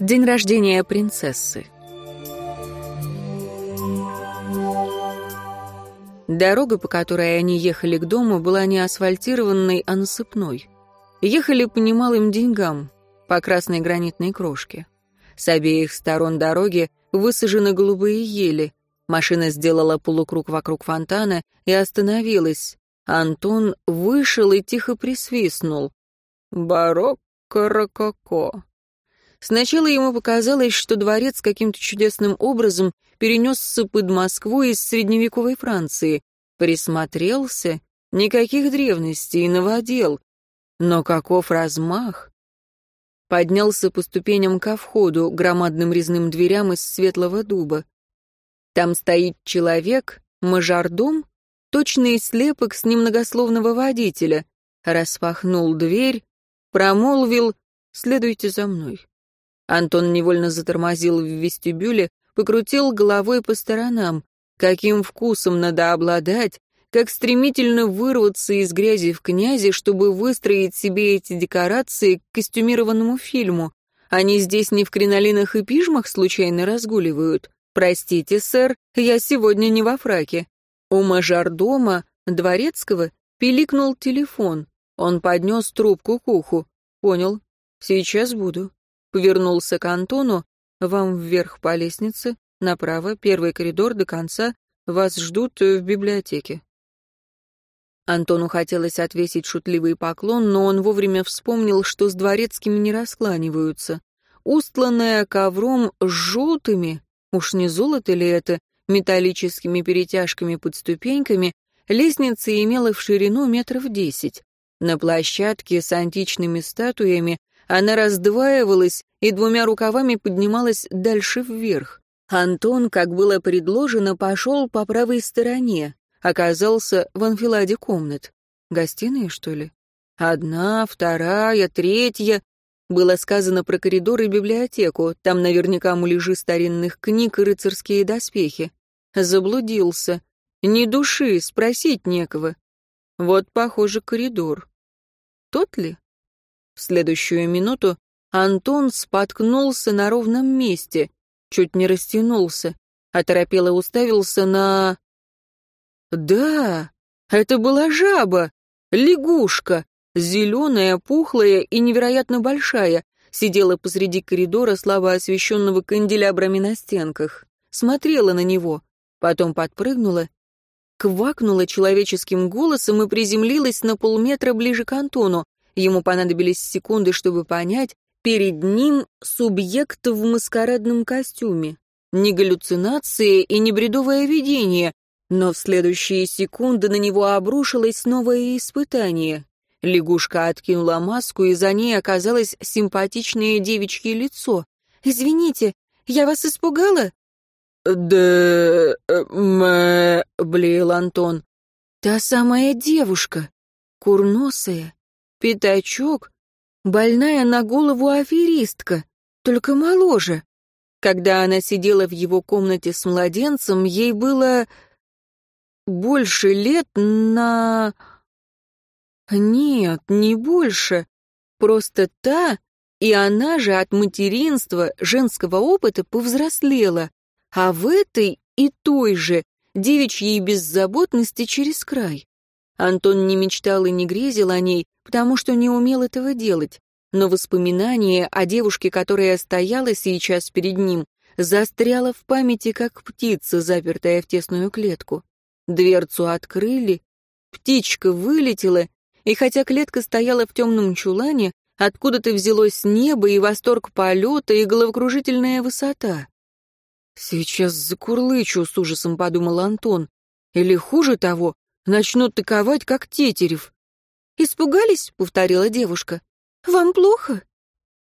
День рождения принцессы. Дорога, по которой они ехали к дому, была не асфальтированной, а насыпной. Ехали по немалым деньгам, по красной гранитной крошке. С обеих сторон дороги высажены голубые ели. Машина сделала полукруг вокруг фонтана и остановилась. Антон вышел и тихо присвистнул. «Барокко-рококо». Сначала ему показалось, что дворец каким-то чудесным образом перенесся под Москву из средневековой Франции. Присмотрелся, никаких древностей, новодел. Но каков размах! Поднялся по ступеням ко входу, громадным резным дверям из светлого дуба. Там стоит человек, мажордом, точный слепок с немногословного водителя. Распахнул дверь, промолвил «Следуйте за мной». Антон невольно затормозил в вестибюле, покрутил головой по сторонам. Каким вкусом надо обладать, как стремительно вырваться из грязи в князи, чтобы выстроить себе эти декорации к костюмированному фильму. Они здесь не в кринолинах и пижмах случайно разгуливают. Простите, сэр, я сегодня не во фраке. У мажордома, дворецкого, пиликнул телефон. Он поднес трубку к уху. Понял. Сейчас буду повернулся к Антону. «Вам вверх по лестнице, направо, первый коридор до конца. Вас ждут в библиотеке». Антону хотелось отвесить шутливый поклон, но он вовремя вспомнил, что с дворецкими не раскланиваются. Устланная ковром с желтыми, уж не золото ли это, металлическими перетяжками под ступеньками, лестница имела в ширину метров десять. На площадке с античными статуями она раздваивалась и двумя рукавами поднималась дальше вверх. Антон, как было предложено, пошел по правой стороне, оказался в анфиладе комнат. Гостиные, что ли? Одна, вторая, третья. Было сказано про коридор и библиотеку, там наверняка муляжи старинных книг и рыцарские доспехи. Заблудился. Ни души, спросить некого. Вот, похоже, коридор. Тот ли? В следующую минуту Антон споткнулся на ровном месте, чуть не растянулся, оторопело уставился на... Да, это была жаба, лягушка, зеленая, пухлая и невероятно большая, сидела посреди коридора, слабо освещенного канделябрами на стенках, смотрела на него, потом подпрыгнула, квакнула человеческим голосом и приземлилась на полметра ближе к Антону, Ему понадобились секунды, чтобы понять, перед ним субъект в маскарадном костюме. Не галлюцинации и не бредовое видение, но в следующие секунды на него обрушилось новое испытание. Лягушка откинула маску, и за ней оказалось симпатичное девичье лицо. «Извините, я вас испугала?» «Да... мэ...» — блеял Антон. «Та самая девушка, курносая, Пятачок, больная на голову аферистка, только моложе. Когда она сидела в его комнате с младенцем, ей было больше лет на... Нет, не больше. Просто та, и она же от материнства, женского опыта повзрослела, а в этой и той же девичьей беззаботности через край. Антон не мечтал и не грезил о ней, потому что не умел этого делать, но воспоминание о девушке, которая стояла сейчас перед ним, застряло в памяти, как птица, запертая в тесную клетку. Дверцу открыли, птичка вылетела, и хотя клетка стояла в темном чулане, откуда-то взялось небо и восторг полета, и головокружительная высота. «Сейчас закурлычу», — с ужасом подумал Антон. «Или хуже того, начнут таковать, как Тетерев. «Испугались?» — повторила девушка. «Вам плохо?»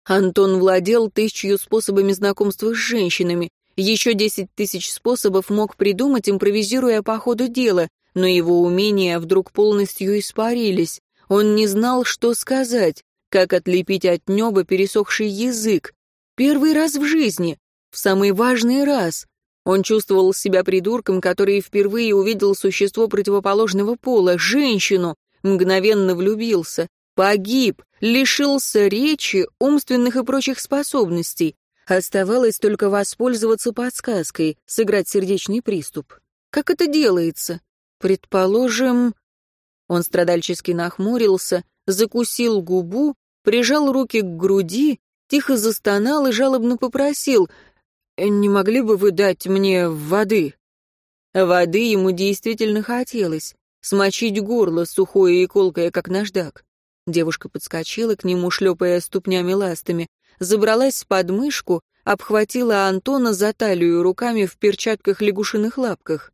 Антон владел тысячью способами знакомства с женщинами. Еще десять тысяч способов мог придумать, импровизируя по ходу дела, но его умения вдруг полностью испарились. Он не знал, что сказать, как отлепить от неба пересохший язык. Первый раз в жизни, в самый важный раз. Он чувствовал себя придурком, который впервые увидел существо противоположного пола, женщину, мгновенно влюбился, погиб, лишился речи, умственных и прочих способностей. Оставалось только воспользоваться подсказкой, сыграть сердечный приступ. Как это делается? Предположим... Он страдальчески нахмурился, закусил губу, прижал руки к груди, тихо застонал и жалобно попросил «Не могли бы вы дать мне воды?» Воды ему действительно хотелось, смочить горло сухое и колкое, как наждак. Девушка подскочила к нему, шлепая ступнями ластами, забралась под мышку, обхватила Антона за талию руками в перчатках лягушиных лапках.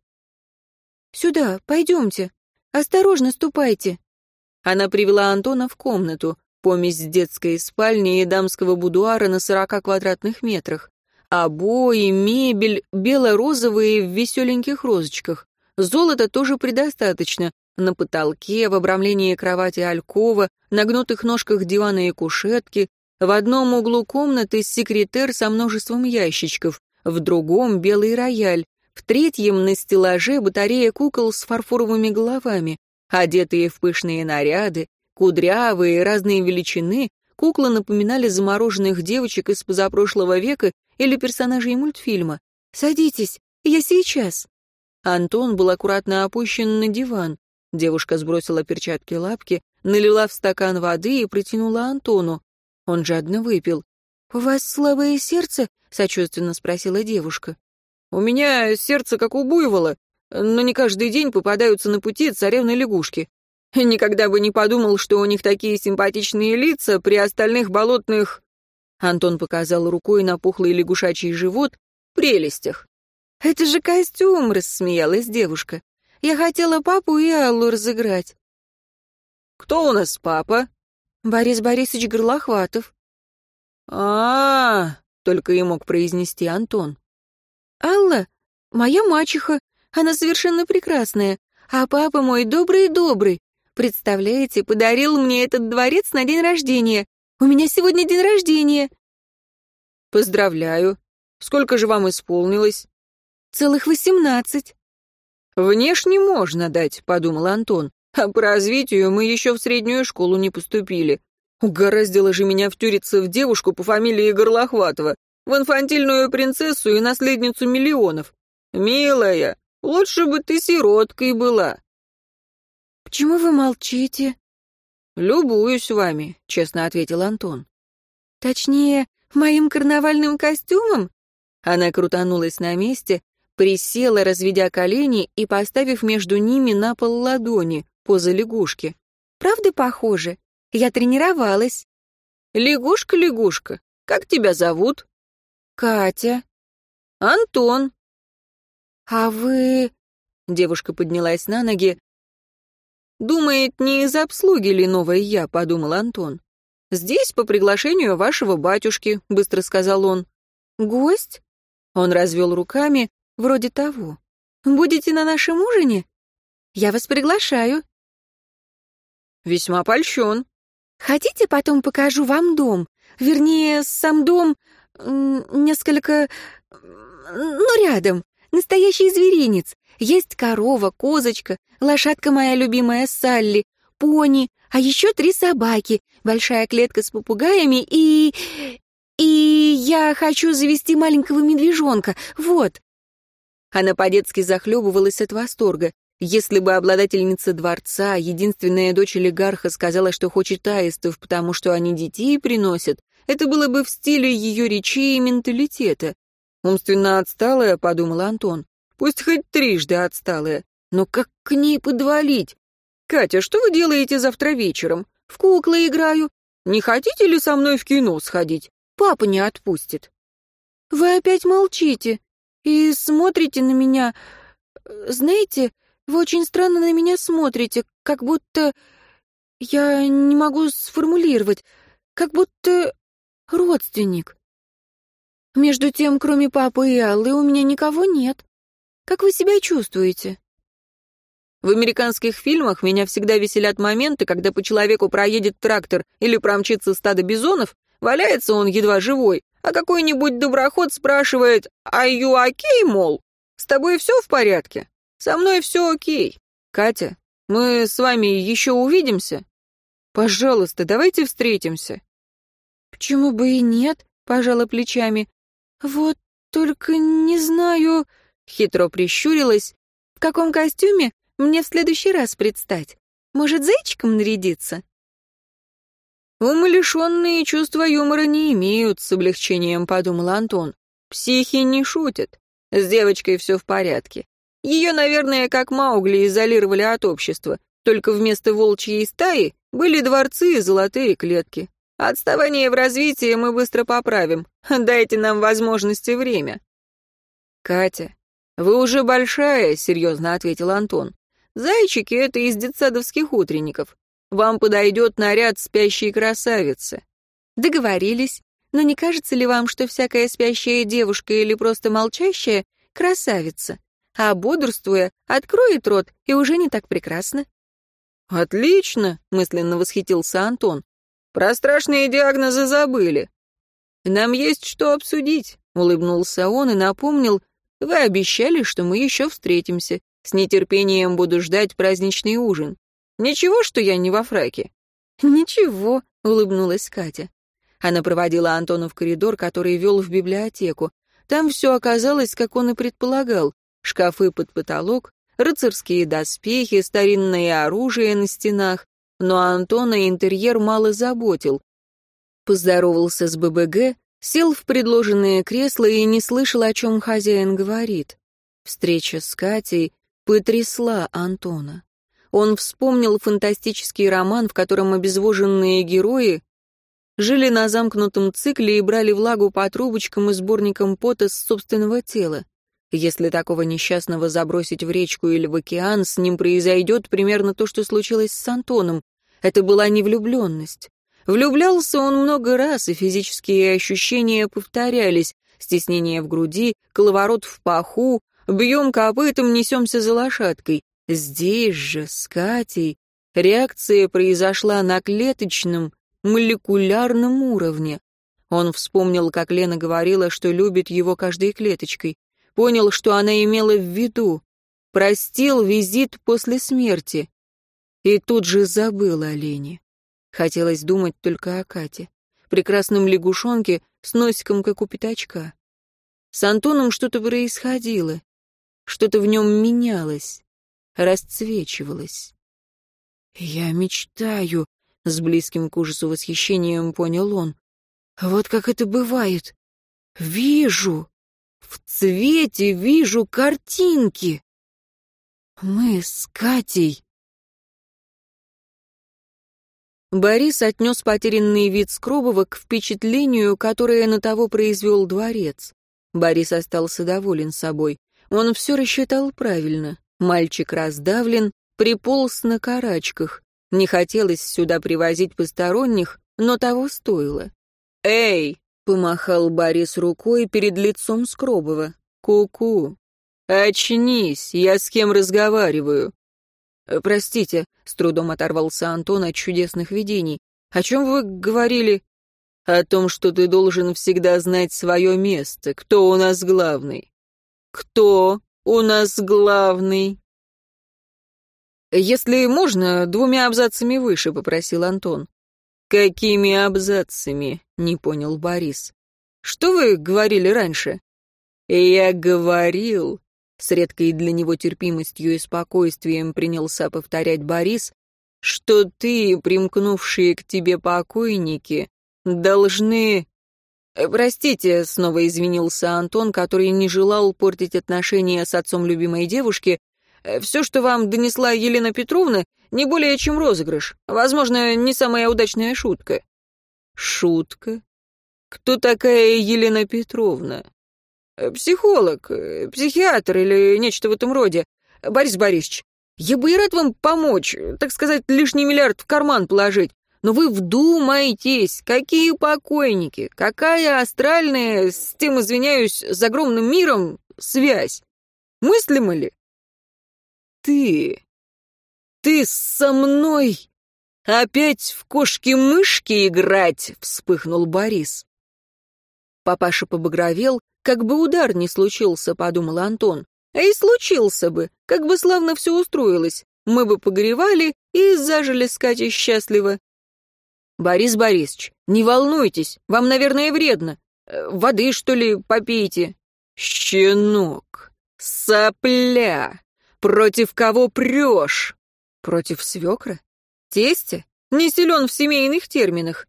«Сюда, пойдемте. Осторожно ступайте». Она привела Антона в комнату, помесь детской спальни и дамского будуара на сорока квадратных метрах. Обои, мебель, бело-розовые в веселеньких розочках. Золота тоже предостаточно. На потолке, в обрамлении кровати алькова, на гнутых ножках дивана и кушетки. В одном углу комнаты секретер со множеством ящичков, в другом — белый рояль, в третьем на стеллаже батарея кукол с фарфоровыми головами, одетые в пышные наряды, кудрявые, разные величины, куклы напоминали замороженных девочек из позапрошлого века или персонажей мультфильма. «Садитесь, я сейчас». Антон был аккуратно опущен на диван. Девушка сбросила перчатки лапки, налила в стакан воды и протянула Антону. Он жадно выпил. «У вас слабое сердце?» — сочувственно спросила девушка. У меня сердце как у буйвола, но не каждый день попадаются на пути царевны лягушки. Никогда бы не подумал, что у них такие симпатичные лица при остальных болотных...» Антон показал рукой на пухлый лягушачий живот. «Прелестях». «Это же костюм!» — рассмеялась девушка. «Я хотела папу и Аллу разыграть». «Кто у нас папа?» «Борис Борисович Горлохватов». А, -а, -а только и мог произнести Антон. Алла — моя мачеха, она совершенно прекрасная, а папа мой добрый-добрый. Представляете, подарил мне этот дворец на день рождения. У меня сегодня день рождения. Поздравляю. Сколько же вам исполнилось? Целых восемнадцать. Внешне можно дать, подумал Антон. А по развитию мы еще в среднюю школу не поступили. Угораздило же меня втюриться в девушку по фамилии Горлохватова в инфантильную принцессу и наследницу миллионов. Милая, лучше бы ты сироткой была. Почему вы молчите? Любуюсь вами, честно ответил Антон. Точнее, моим карнавальным костюмом? Она крутанулась на месте, присела, разведя колени и поставив между ними на пол ладони, поза лягушки. Правда похоже? Я тренировалась. Лягушка, лягушка, как тебя зовут? Катя. Антон. А вы... Девушка поднялась на ноги. «Думает, не из обслуги ли новая я», — подумал Антон. «Здесь по приглашению вашего батюшки», — быстро сказал он. «Гость?» Он развел руками, вроде того. «Будете на нашем ужине? Я вас приглашаю». «Весьма польщен». «Хотите, потом покажу вам дом? Вернее, сам дом несколько... ну, рядом. Настоящий зверинец. Есть корова, козочка, лошадка моя любимая Салли, пони, а еще три собаки, большая клетка с попугаями и... И я хочу завести маленького медвежонка, вот. Она по-детски захлебывалась от восторга. Если бы обладательница дворца, единственная дочь олигарха, сказала, что хочет аистов, потому что они детей приносят, это было бы в стиле ее речи и менталитета. «Умственно отсталая», — подумал Антон. «Пусть хоть трижды отсталая. Но как к ней подвалить? Катя, что вы делаете завтра вечером? В куклы играю. Не хотите ли со мной в кино сходить? Папа не отпустит». «Вы опять молчите и смотрите на меня. Знаете, вы очень странно на меня смотрите, как будто... Я не могу сформулировать. Как будто родственник. Между тем, кроме папы и Аллы, у меня никого нет. Как вы себя чувствуете? В американских фильмах меня всегда веселят моменты, когда по человеку проедет трактор или промчится стадо бизонов, валяется он едва живой, а какой-нибудь доброход спрашивает «Are you okay, мол? С тобой все в порядке? Со мной все окей. Катя, мы с вами еще увидимся? Пожалуйста, давайте встретимся. «Почему бы и нет?» — пожала плечами. «Вот только не знаю...» — хитро прищурилась. «В каком костюме мне в следующий раз предстать? Может, зайчиком нарядиться?» «Умалишенные чувства юмора не имеют», — с облегчением подумал Антон. «Психи не шутят. С девочкой все в порядке. Ее, наверное, как Маугли изолировали от общества, только вместо волчьей стаи были дворцы и золотые клетки. Отставание в развитии мы быстро поправим. Дайте нам возможности время». «Катя, вы уже большая», — серьезно ответил Антон. «Зайчики — это из детсадовских утренников. Вам подойдет наряд спящей красавицы». «Договорились. Но не кажется ли вам, что всякая спящая девушка или просто молчащая — красавица, а бодрствуя, откроет рот и уже не так прекрасно?» «Отлично!» — мысленно восхитился Антон. «Про страшные диагнозы забыли. Нам есть что обсудить», — улыбнулся он и напомнил. «Вы обещали, что мы еще встретимся. С нетерпением буду ждать праздничный ужин. Ничего, что я не во фраке?» «Ничего», — улыбнулась Катя. Она проводила Антона в коридор, который вел в библиотеку. Там все оказалось, как он и предполагал. Шкафы под потолок, рыцарские доспехи, старинное оружие на стенах. Но Антона интерьер мало заботил. Поздоровался с ББГ, сел в предложенное кресло и не слышал, о чем хозяин говорит. Встреча с Катей потрясла Антона. Он вспомнил фантастический роман, в котором обезвоженные герои жили на замкнутом цикле и брали влагу по трубочкам и сборникам пота с собственного тела. Если такого несчастного забросить в речку или в океан, с ним произойдет примерно то, что случилось с Антоном. Это была не влюбленность. Влюблялся он много раз, и физические ощущения повторялись. Стеснение в груди, коловорот в паху, бьем копытом, несемся за лошадкой. Здесь же, с Катей, реакция произошла на клеточном, молекулярном уровне. Он вспомнил, как Лена говорила, что любит его каждой клеточкой. Понял, что она имела в виду. Простил визит после смерти. И тут же забыл о Лене. Хотелось думать только о Кате. Прекрасном лягушонке с носиком, как у пятачка. С Антоном что-то происходило. Что-то в нем менялось расцвечивалась. «Я мечтаю», — с близким к ужасу восхищением понял он. «Вот как это бывает. Вижу, в цвете вижу картинки. Мы с Катей». Борис отнес потерянный вид Скробова к впечатлению, которое на того произвел дворец. Борис остался доволен собой. Он все рассчитал правильно. Мальчик раздавлен, приполз на карачках. Не хотелось сюда привозить посторонних, но того стоило. «Эй!» — помахал Борис рукой перед лицом Скробова. «Ку-ку! Очнись, я с кем разговариваю?» «Э, «Простите», — с трудом оторвался Антон от чудесных видений. «О чем вы говорили?» «О том, что ты должен всегда знать свое место. Кто у нас главный?» «Кто у нас главный?» «Если можно, двумя абзацами выше», — попросил Антон. «Какими абзацами?» — не понял Борис. «Что вы говорили раньше?» «Я говорил», — с редкой для него терпимостью и спокойствием принялся повторять Борис, «что ты, примкнувшие к тебе покойники, должны Э, «Простите», — снова извинился Антон, который не желал портить отношения с отцом любимой девушки. Э, «Все, что вам донесла Елена Петровна, не более чем розыгрыш. Возможно, не самая удачная шутка». «Шутка? Кто такая Елена Петровна?» «Э, «Психолог, психиатр или нечто в этом роде. Борис Борисович, я бы и рад вам помочь, так сказать, лишний миллиард в карман положить. Но вы вдумайтесь, какие покойники, какая астральная, с тем извиняюсь, с огромным миром, связь. Мыслимо ли? Ты, ты со мной опять в кошки-мышки играть, вспыхнул Борис. Папаша побагровел, как бы удар не случился, подумал Антон. А и случился бы, как бы славно все устроилось. Мы бы погревали и зажили с Катей счастливо. «Борис Борисович, не волнуйтесь, вам, наверное, вредно. Э, воды, что ли, попейте?» «Щенок! Сопля! Против кого прешь?» «Против свекра? Тестя? Не силен в семейных терминах».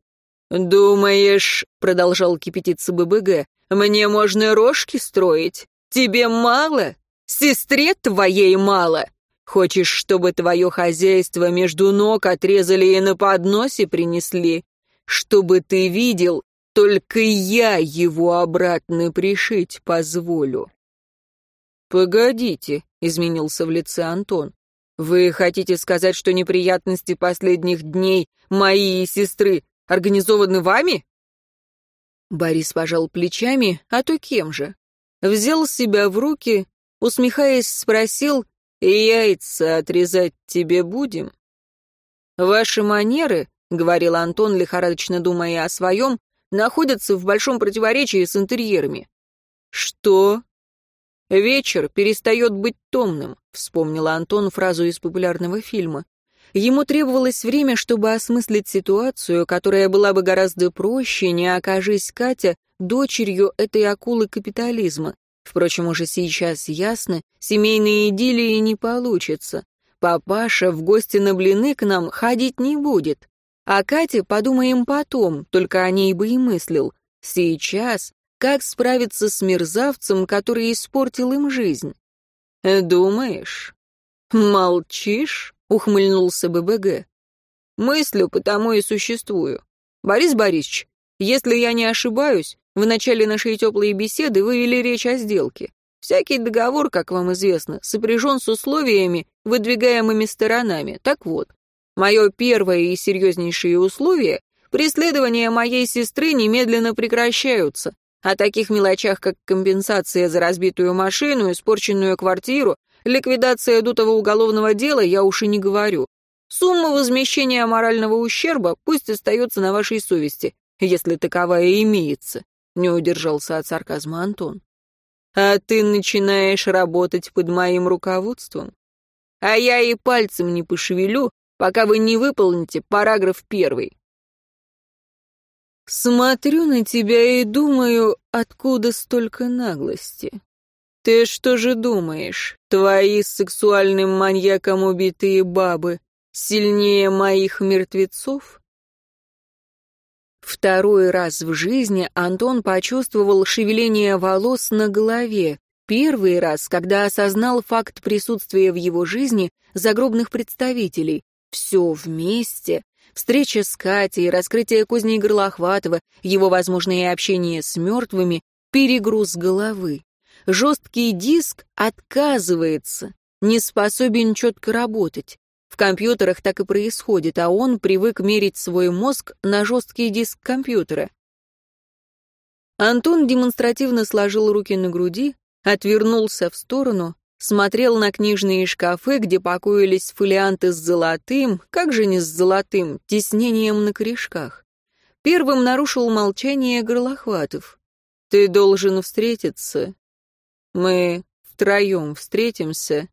«Думаешь, — продолжал кипятиться ББГ, — мне можно рожки строить? Тебе мало? Сестре твоей мало? Хочешь, чтобы твое хозяйство между ног отрезали и на подносе принесли? Чтобы ты видел, только я его обратно пришить позволю». «Погодите», — изменился в лице Антон. «Вы хотите сказать, что неприятности последних дней мои и сестры организованы вами?» Борис пожал плечами, а то кем же? Взял себя в руки, усмехаясь, спросил, «Яйца отрезать тебе будем?» «Ваши манеры», — говорил Антон, лихорадочно думая о своем, находятся в большом противоречии с интерьерами. «Что?» «Вечер перестает быть томным», — вспомнила Антон фразу из популярного фильма. Ему требовалось время, чтобы осмыслить ситуацию, которая была бы гораздо проще, не окажись Катя дочерью этой акулы капитализма. Впрочем, уже сейчас ясно, семейные идиллии не получится. Папаша в гости на блины к нам ходить не будет. А Кате подумаем потом, только о ней бы и мыслил. Сейчас, как справиться с мерзавцем, который испортил им жизнь? Думаешь? Молчишь? Ухмыльнулся ББГ. Мыслю, потому и существую. Борис Борисович, если я не ошибаюсь, в начале нашей теплой беседы вы вели речь о сделке. Всякий договор, как вам известно, сопряжен с условиями, выдвигаемыми сторонами. Так вот, Мое первое и серьезнейшее условие — преследования моей сестры немедленно прекращаются. О таких мелочах, как компенсация за разбитую машину, испорченную квартиру, ликвидация дутого уголовного дела, я уж и не говорю. Сумма возмещения морального ущерба пусть остается на вашей совести, если таковая имеется», — не удержался от сарказма Антон. «А ты начинаешь работать под моим руководством? А я и пальцем не пошевелю, пока вы не выполните параграф первый. Смотрю на тебя и думаю, откуда столько наглости. Ты что же думаешь, твои сексуальным маньяком убитые бабы сильнее моих мертвецов? Второй раз в жизни Антон почувствовал шевеление волос на голове, первый раз, когда осознал факт присутствия в его жизни загробных представителей, все вместе. Встреча с Катей, раскрытие кузней Горлохватова, его возможное общение с мертвыми, перегруз головы. Жесткий диск отказывается, не способен четко работать. В компьютерах так и происходит, а он привык мерить свой мозг на жесткий диск компьютера. Антон демонстративно сложил руки на груди, отвернулся в сторону, смотрел на книжные шкафы, где покоились фолианты с золотым, как же не с золотым, тиснением на корешках. Первым нарушил молчание Горлохватов. «Ты должен встретиться. Мы втроем встретимся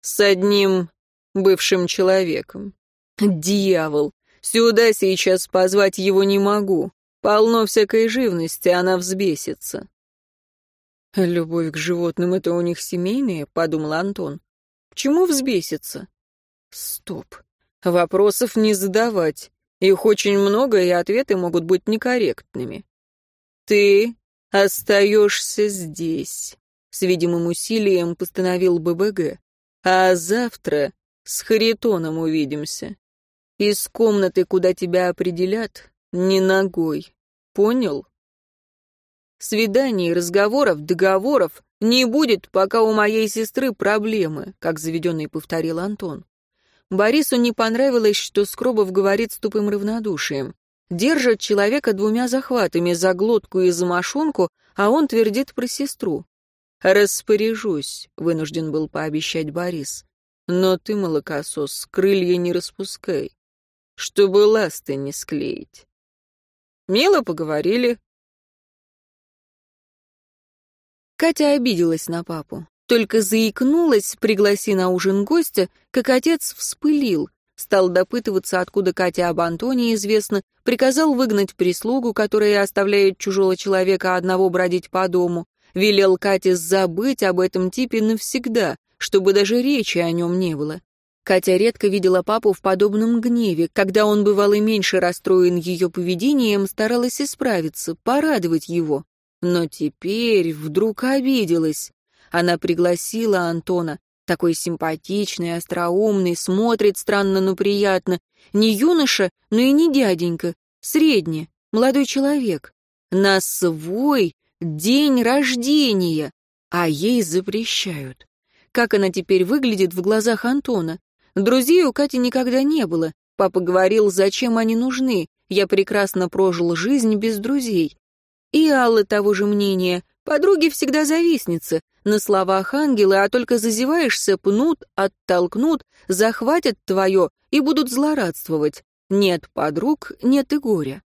с одним бывшим человеком. Дьявол! Сюда сейчас позвать его не могу. Полно всякой живности, она взбесится. «Любовь к животным — это у них семейные», — подумал Антон. «К чему взбеситься?» «Стоп. Вопросов не задавать. Их очень много, и ответы могут быть некорректными. Ты остаешься здесь», — с видимым усилием постановил ББГ. «А завтра с Харитоном увидимся. Из комнаты, куда тебя определят, не ногой. Понял?» Свиданий, разговоров, договоров не будет, пока у моей сестры проблемы, как заведенный повторил Антон. Борису не понравилось, что Скробов говорит с тупым равнодушием. Держат человека двумя захватами, за глотку и за мошонку, а он твердит про сестру. «Распоряжусь», — вынужден был пообещать Борис. «Но ты, молокосос, крылья не распускай, чтобы ласты не склеить». Мило поговорили, Катя обиделась на папу. Только заикнулась, пригласи на ужин гостя, как отец вспылил. стал допытываться, откуда Катя об Антоне известно, приказал выгнать прислугу, которая оставляет чужого человека одного бродить по дому, велел Кате забыть об этом типе навсегда, чтобы даже речи о нем не было. Катя редко видела папу в подобном гневе. Когда он бывал и меньше расстроен ее поведением, старалась исправиться, порадовать его. Но теперь вдруг обиделась. Она пригласила Антона. Такой симпатичный, остроумный, смотрит странно, но приятно. Не юноша, но и не дяденька. Средний, молодой человек. На свой день рождения. А ей запрещают. Как она теперь выглядит в глазах Антона? Друзей у Кати никогда не было. Папа говорил, зачем они нужны. Я прекрасно прожил жизнь без друзей. И Алла того же мнения. Подруги всегда завистницы. На словах ангелы, а только зазеваешься, пнут, оттолкнут, захватят твое и будут злорадствовать. Нет подруг, нет и горя.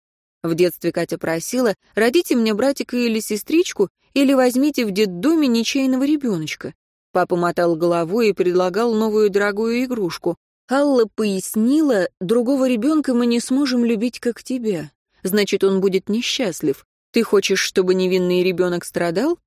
В детстве Катя просила, родите мне братика или сестричку, или возьмите в детдоме ничейного ребеночка. Папа мотал головой и предлагал новую дорогую игрушку. Алла пояснила, другого ребенка мы не сможем любить, как тебя. Значит, он будет несчастлив. Ты хочешь, чтобы невинный ребенок страдал?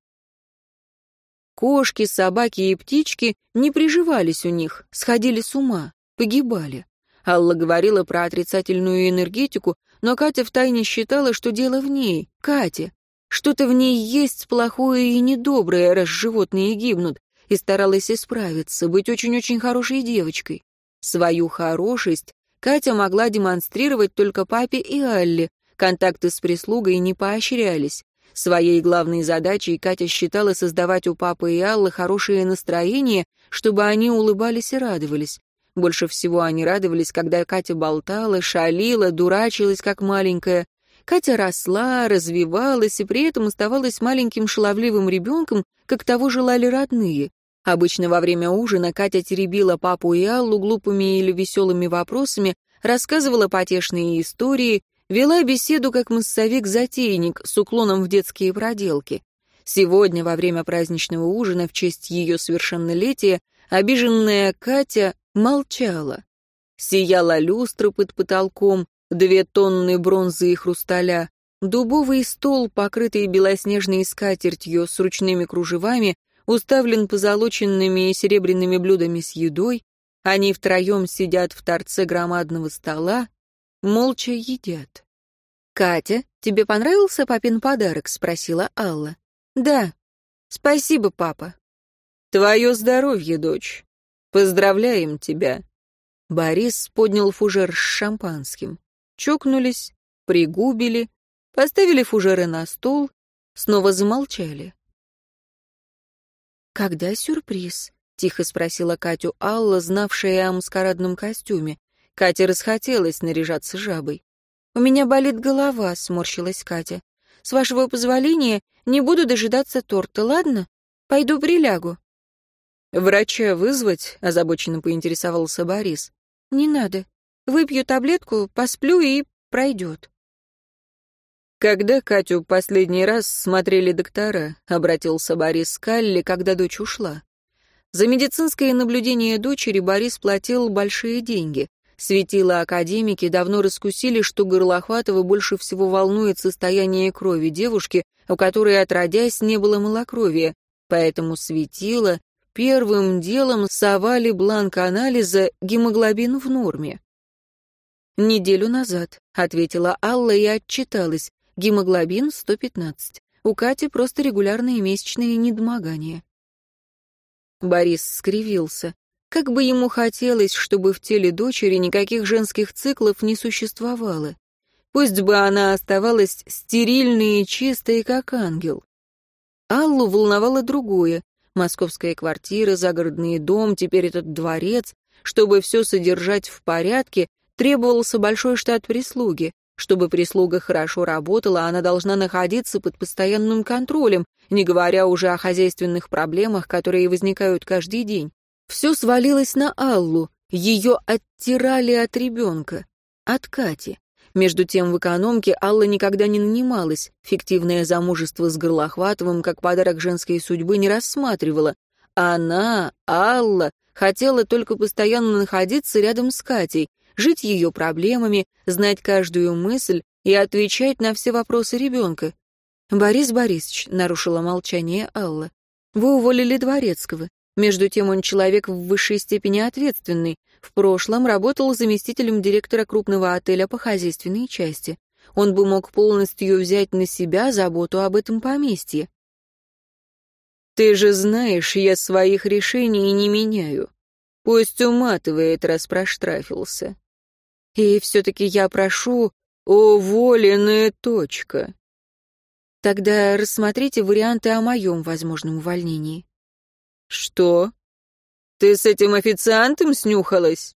Кошки, собаки и птички не приживались у них, сходили с ума, погибали. Алла говорила про отрицательную энергетику, но Катя втайне считала, что дело в ней, Кате. Что-то в ней есть плохое и недоброе, раз животные гибнут и старалась исправиться, быть очень-очень хорошей девочкой. Свою хорошесть Катя могла демонстрировать только папе и Алле, контакты с прислугой не поощрялись. Своей главной задачей Катя считала создавать у папы и Аллы хорошее настроение, чтобы они улыбались и радовались. Больше всего они радовались, когда Катя болтала, шалила, дурачилась, как маленькая. Катя росла, развивалась и при этом оставалась маленьким шаловливым ребенком, как того желали родные. Обычно во время ужина Катя теребила папу и Аллу глупыми или веселыми вопросами, рассказывала потешные истории, вела беседу как массовик-затейник с уклоном в детские проделки. Сегодня, во время праздничного ужина в честь ее совершеннолетия, обиженная Катя молчала. Сияла люстра под потолком, две тонны бронзы и хрусталя, дубовый стол, покрытый белоснежной скатертью с ручными кружевами, уставлен позолоченными и серебряными блюдами с едой, они втроем сидят в торце громадного стола, молча едят. «Катя, тебе понравился папин подарок?» — спросила Алла. «Да. Спасибо, папа». «Твое здоровье, дочь. Поздравляем тебя». Борис поднял фужер с шампанским. Чокнулись, пригубили, поставили фужеры на стол, снова замолчали. «Когда сюрприз?» — тихо спросила Катю Алла, знавшая о маскарадном костюме. Кате расхотелось наряжаться жабой. «У меня болит голова», — сморщилась Катя. «С вашего позволения не буду дожидаться торта, ладно? Пойду прилягу». «Врача вызвать?» — озабоченно поинтересовался Борис. «Не надо. Выпью таблетку, посплю и пройдет». «Когда Катю последний раз смотрели доктора?» — обратился Борис Калли, когда дочь ушла. За медицинское наблюдение дочери Борис платил большие деньги. Светила академики давно раскусили, что Горлохватова больше всего волнует состояние крови девушки, у которой отродясь не было малокровия, поэтому светила первым делом совали бланк анализа гемоглобин в норме. «Неделю назад», — ответила Алла и отчиталась. Гемоглобин 115. У Кати просто регулярные месячные недомогания. Борис скривился. Как бы ему хотелось, чтобы в теле дочери никаких женских циклов не существовало. Пусть бы она оставалась стерильной и чистой, как ангел. Аллу волновало другое. Московская квартира, загородный дом, теперь этот дворец. Чтобы все содержать в порядке, требовался большой штат прислуги. Чтобы прислуга хорошо работала, она должна находиться под постоянным контролем, не говоря уже о хозяйственных проблемах, которые возникают каждый день. Все свалилось на Аллу, ее оттирали от ребенка, от Кати. Между тем в экономке Алла никогда не нанималась, фиктивное замужество с Горлохватовым как подарок женской судьбы не рассматривала. Она, Алла, Хотела только постоянно находиться рядом с Катей, жить ее проблемами, знать каждую мысль и отвечать на все вопросы ребенка. «Борис Борисович», — нарушила молчание Алла, — «вы уволили Дворецкого. Между тем он человек в высшей степени ответственный. В прошлом работал заместителем директора крупного отеля по хозяйственной части. Он бы мог полностью взять на себя заботу об этом поместье. «Ты же знаешь, я своих решений не меняю. Пусть уматывает, раз проштрафился. И все-таки я прошу, уволенная точка. Тогда рассмотрите варианты о моем возможном увольнении». «Что? Ты с этим официантом снюхалась?»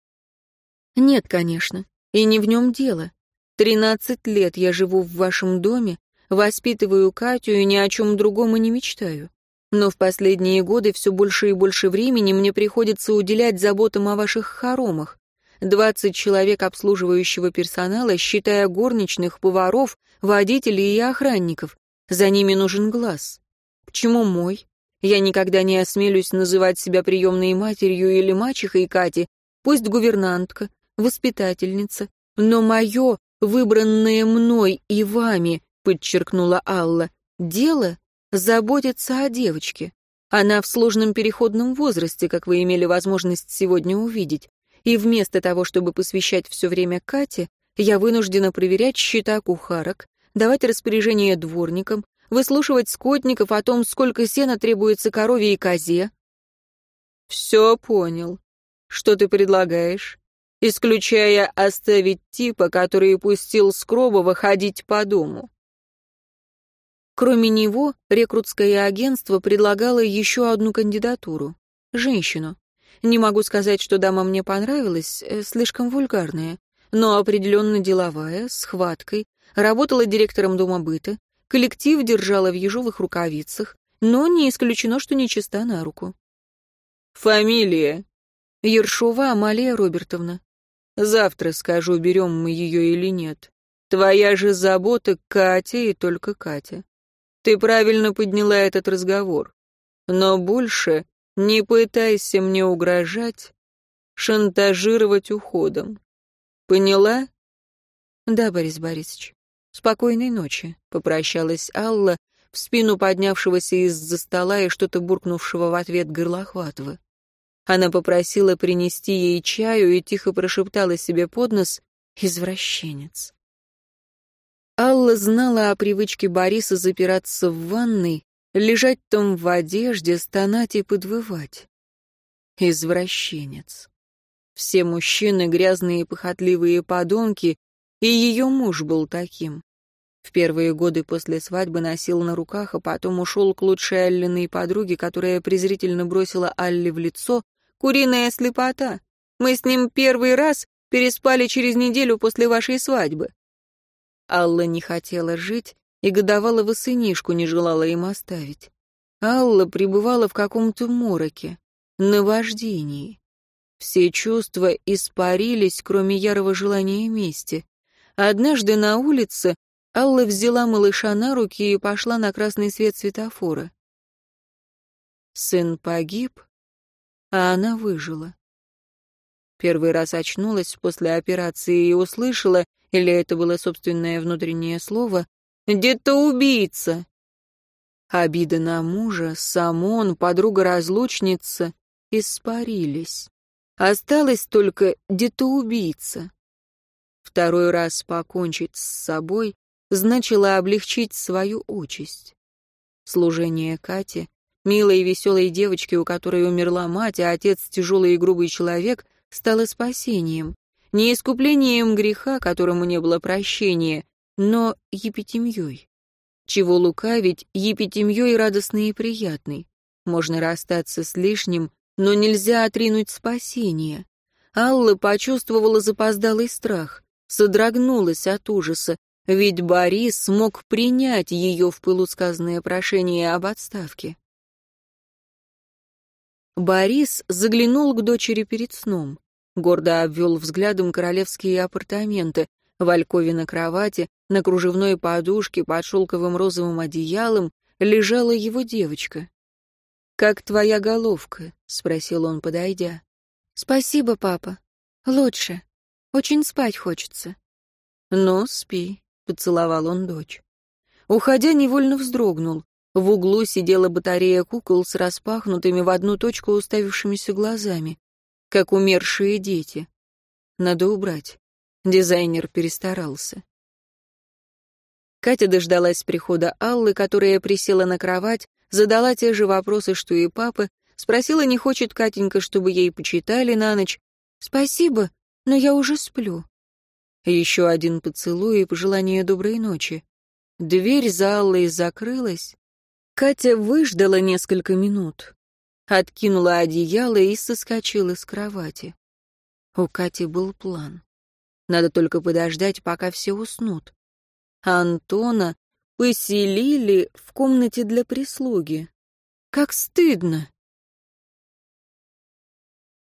«Нет, конечно, и не в нем дело. Тринадцать лет я живу в вашем доме, воспитываю Катю и ни о чем другом и не мечтаю. Но в последние годы все больше и больше времени мне приходится уделять заботам о ваших хоромах. Двадцать человек обслуживающего персонала, считая горничных, поваров, водителей и охранников. За ними нужен глаз. Почему мой? Я никогда не осмелюсь называть себя приемной матерью или мачехой Кати, пусть гувернантка, воспитательница, но мое выбранное мной и вами, подчеркнула Алла, дело заботиться о девочке. Она в сложном переходном возрасте, как вы имели возможность сегодня увидеть. И вместо того, чтобы посвящать все время Кате, я вынуждена проверять счета кухарок, давать распоряжения дворникам, выслушивать скотников о том, сколько сена требуется корове и козе. «Все понял. Что ты предлагаешь?» исключая оставить типа, который пустил Скробова ходить по дому. Кроме него, рекрутское агентство предлагало еще одну кандидатуру — женщину. Не могу сказать, что дама мне понравилась, э, слишком вульгарная, но определенно деловая, с хваткой, работала директором дома быта, коллектив держала в ежовых рукавицах, но не исключено, что нечиста на руку. «Фамилия?» «Ершова Амалия Робертовна». Завтра скажу, берем мы ее или нет. Твоя же забота Катя и только Катя. Ты правильно подняла этот разговор. Но больше не пытайся мне угрожать, шантажировать уходом. Поняла? Да, Борис Борисович. Спокойной ночи, попрощалась Алла, в спину поднявшегося из-за стола и что-то буркнувшего в ответ Горлохватова. Она попросила принести ей чаю и тихо прошептала себе под нос «Извращенец». Алла знала о привычке Бориса запираться в ванной, лежать там в одежде, стонать и подвывать. Извращенец. Все мужчины — грязные похотливые подонки, и ее муж был таким. В первые годы после свадьбы носил на руках, а потом ушел к лучшей Аллиной подруге, которая презрительно бросила Алле в лицо, Куриная слепота. Мы с ним первый раз переспали через неделю после вашей свадьбы». Алла не хотела жить и годовалого сынишку не желала им оставить. Алла пребывала в каком-то мороке, наваждении. Все чувства испарились, кроме ярого желания мести. Однажды на улице Алла взяла малыша на руки и пошла на красный свет светофора. Сын погиб, а она выжила. Первый раз очнулась после операции и услышала, или это было собственное внутреннее слово, «Где-то убийца!» Обида на мужа, сам он, подруга-разлучница испарились. Осталось только где-то убийца. Второй раз покончить с собой значило облегчить свою участь. Служение Кате Милой и веселой девочке, у которой умерла мать, а отец тяжелый и грубый человек, стало спасением. Не искуплением греха, которому не было прощения, но епитемьей. Чего лукавить, епитемьей радостной и приятной. Можно расстаться с лишним, но нельзя отринуть спасение. Алла почувствовала запоздалый страх, содрогнулась от ужаса, ведь Борис смог принять ее в пылу сказанное прошение об отставке. Борис заглянул к дочери перед сном. Гордо обвел взглядом королевские апартаменты. В алькове на кровати, на кружевной подушке под шелковым розовым одеялом лежала его девочка. «Как твоя головка?» — спросил он, подойдя. «Спасибо, папа. Лучше. Очень спать хочется». «Ну, спи», — поцеловал он дочь. Уходя, невольно вздрогнул. В углу сидела батарея кукол с распахнутыми в одну точку уставившимися глазами, как умершие дети. Надо убрать. Дизайнер перестарался. Катя дождалась прихода Аллы, которая присела на кровать, задала те же вопросы, что и папа, спросила, не хочет Катенька, чтобы ей почитали на ночь. «Спасибо, но я уже сплю». Еще один поцелуй и пожелание доброй ночи. Дверь за Аллой закрылась. Катя выждала несколько минут, откинула одеяло и соскочила с кровати. У Кати был план. Надо только подождать, пока все уснут. Антона поселили в комнате для прислуги. Как стыдно!